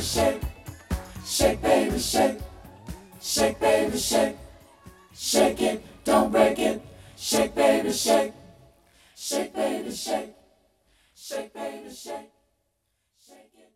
shake. Shake, baby, shake. Shake, baby, shake. Shake it, don't break it. Shake, baby, shake. Shake, baby, shake. Shake, baby, shake. Shake it.